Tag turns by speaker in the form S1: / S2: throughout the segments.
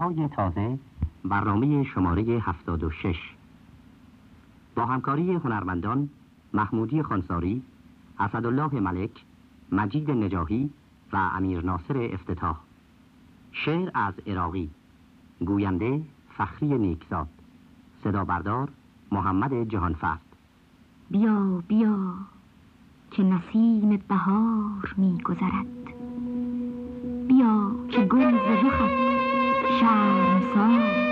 S1: های تازه برنامه شماره 76 با همکاری هنرمندان محمودی خانساری، اسدالله ملک، مجید نجاهی و امیر ناصر افتتاح. شعر از عراقی. گوینده فخری نیکزاد. صدا بردار محمد جهانفرد.
S2: بیا بیا که نسیم بهار می گذرد بیا که گل ز رخت شرمسار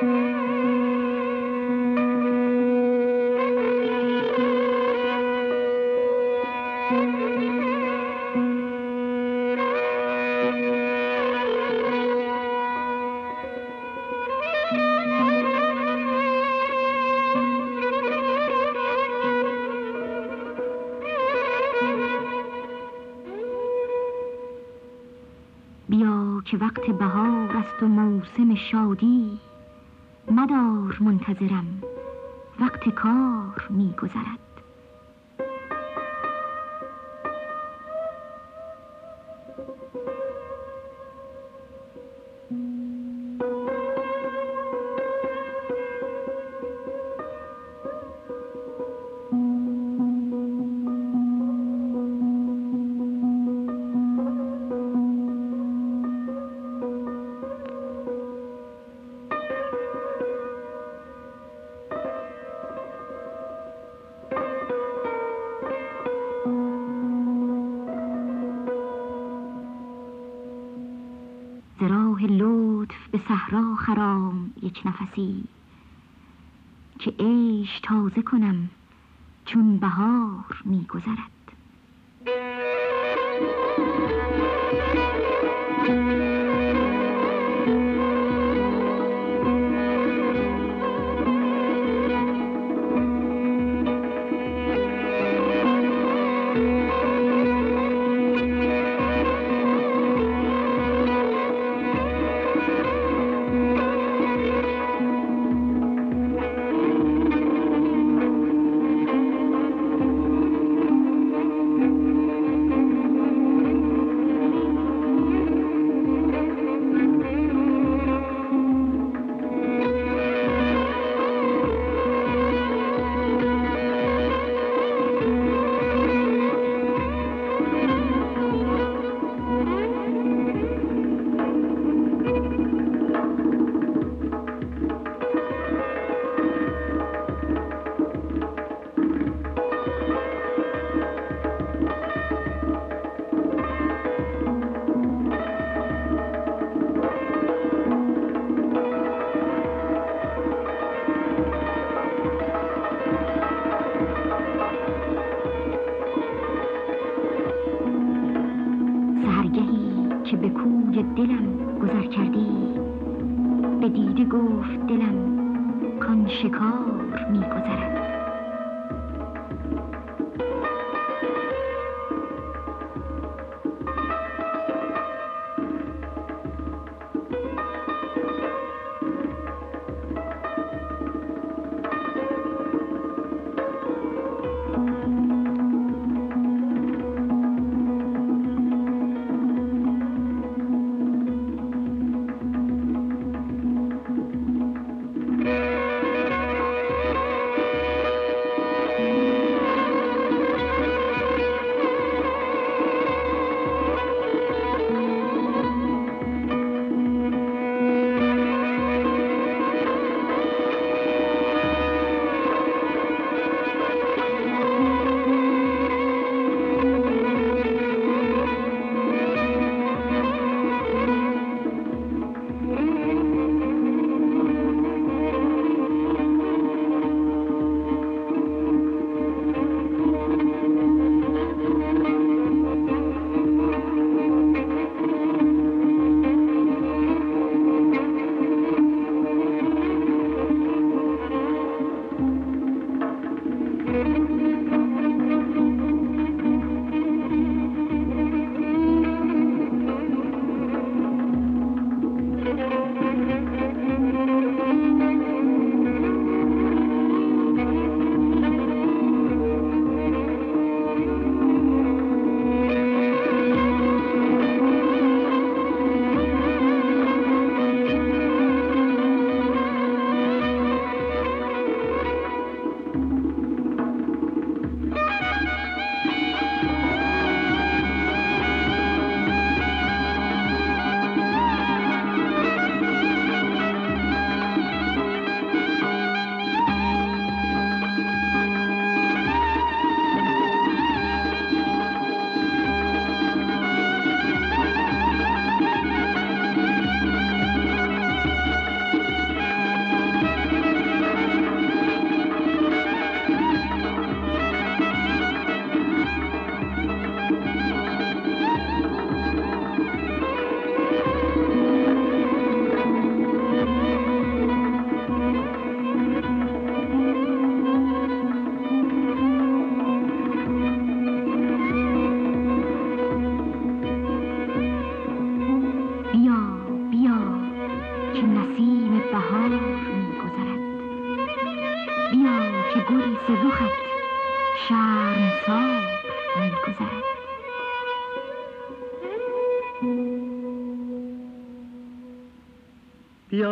S2: که یک نفسی که عیش تازه کنم چون بهار میگذرد. که به کوی دلم گذر کردی. به دیده گفت دلم کان
S3: شکار می گذرد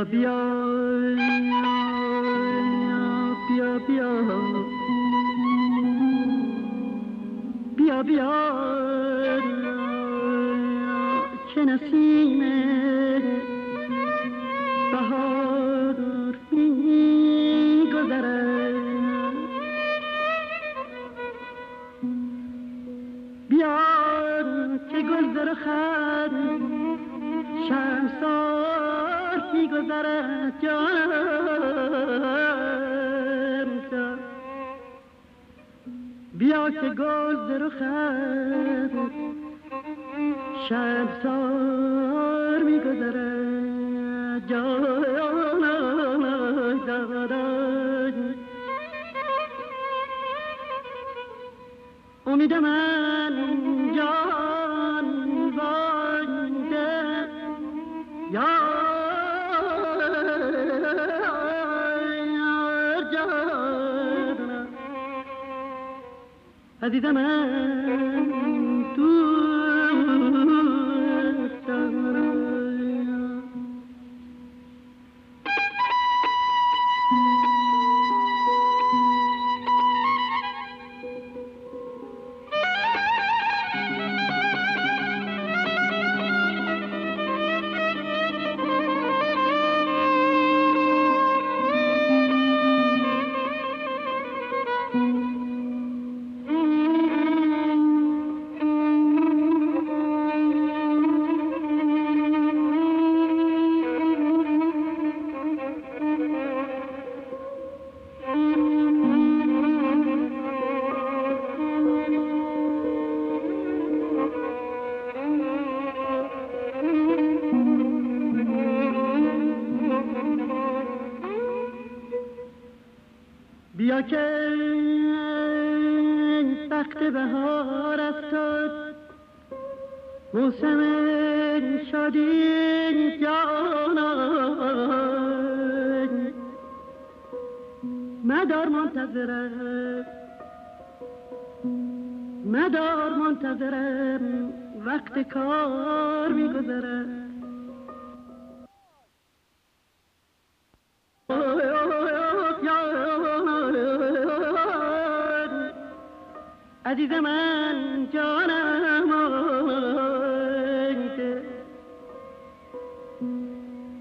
S3: بیا بیا بیا بیا بیا که نسیم بهار می بیا که گل درخت شمسار می گذرد جانم بیا که گل درخت شمسار می گذرد جانم امید من جان بانده. یا عزیز منتظرم مدار منتظرم وقت کار میگذرم. عزیز من جانم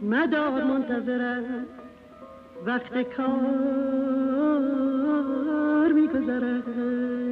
S3: مدار منتظرم وقت کار میگذرم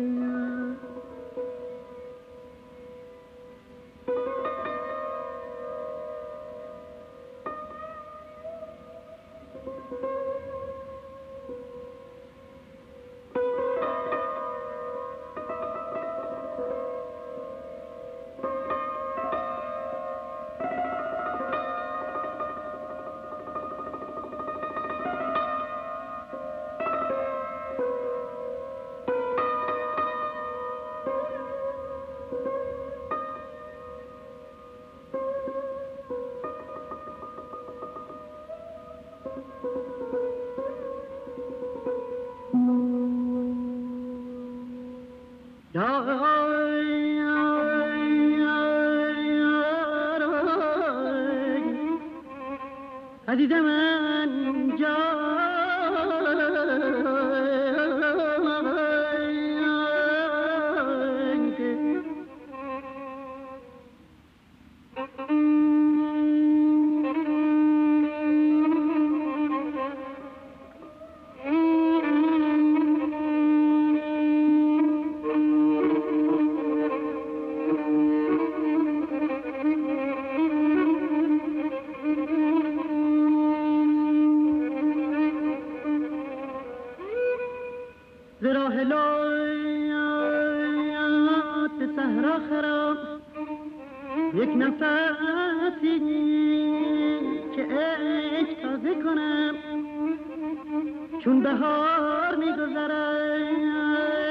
S3: عزیز من جان لایات صحرا خرام یک نفسی که عشق تازه کنم. چون بهار میگذرد.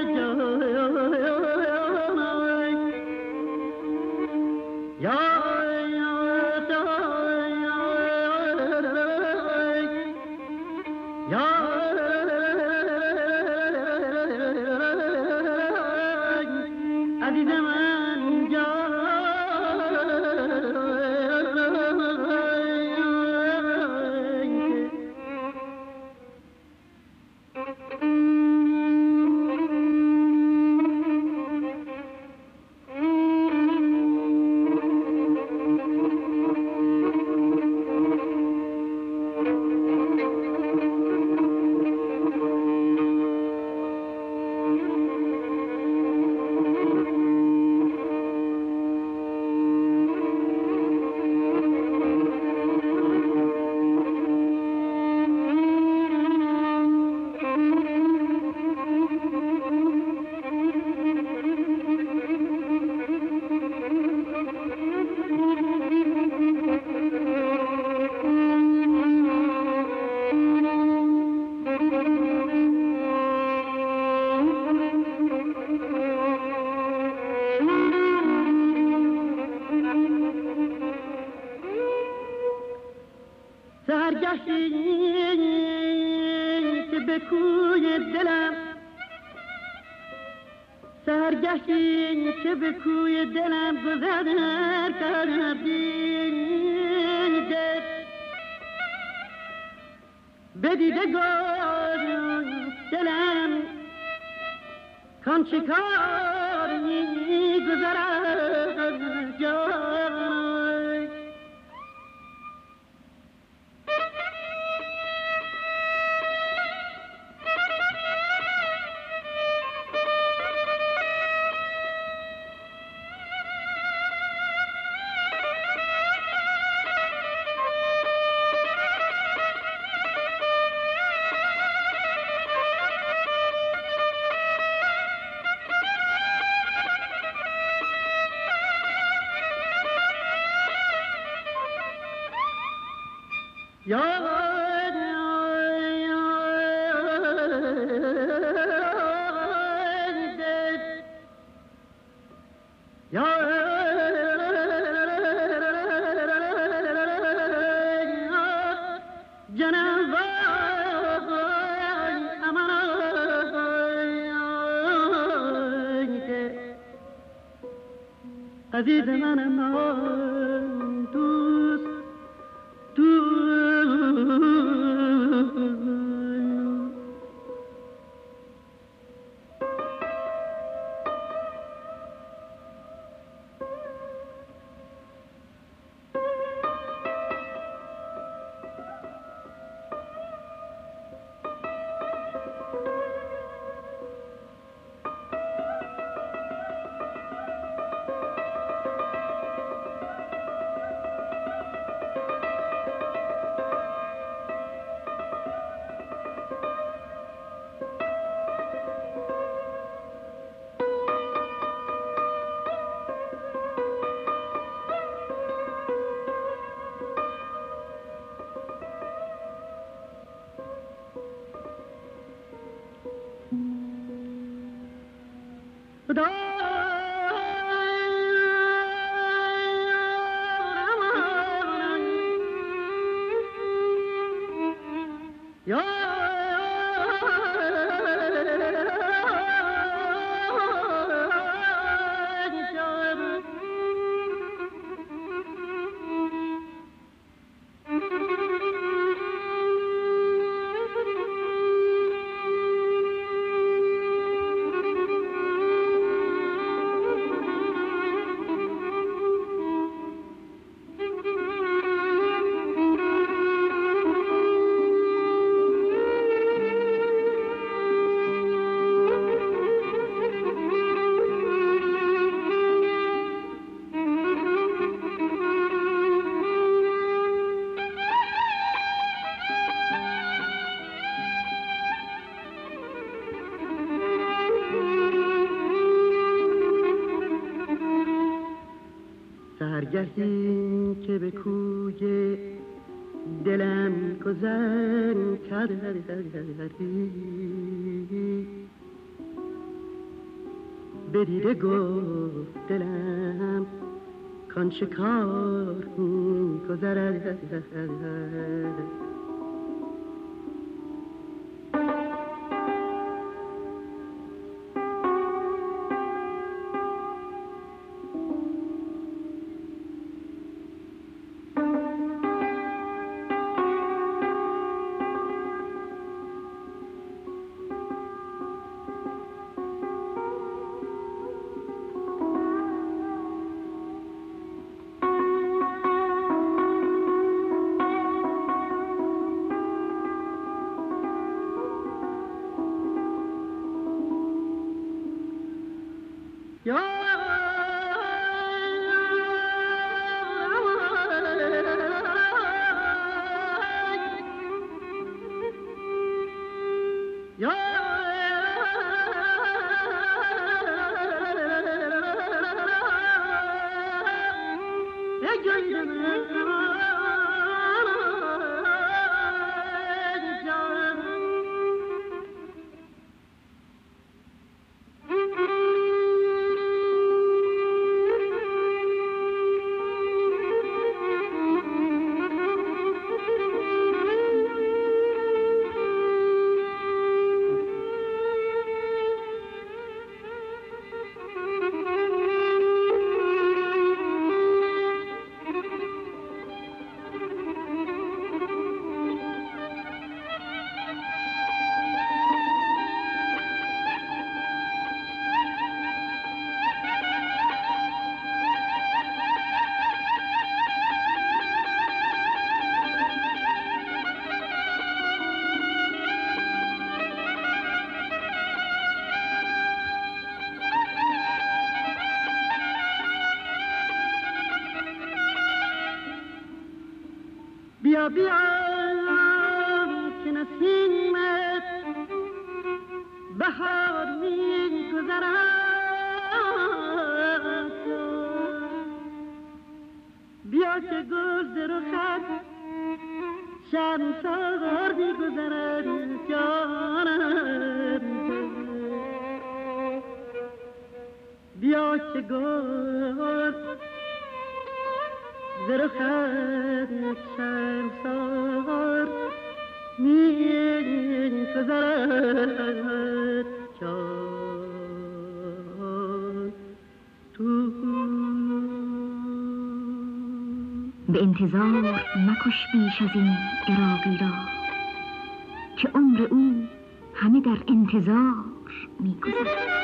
S3: به کوی دلم گذر کردی به دیده دلم کان چیکار گذرد عزیز منم سرگهی گذر کردی به دیده گفت دلم کان شکار گذرد. بیا بیا که نسیمت بهار می گذرد بیا که گل درخت شب سهار می جانم بیا که گل می تو
S2: به انتظار مکش بیش از این عراقی را که عمر او همه در انتظار میگذرد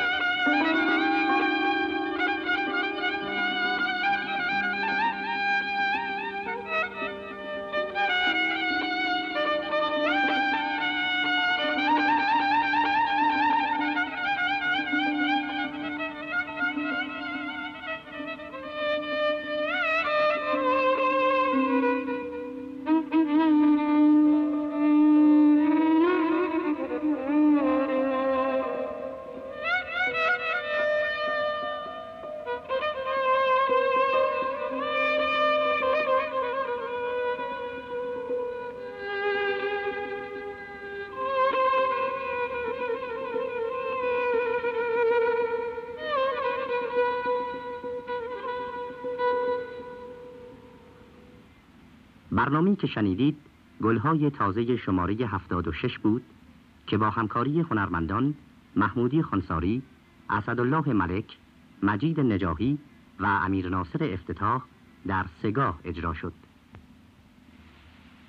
S1: برنامه که شنیدید گلهای تازه شماره 76 بود که با همکاری هنرمندان محمودی خانساری، اسدالله ملک، مجید نجاهی و امیر ناصر افتتاح در سگاه اجرا شد.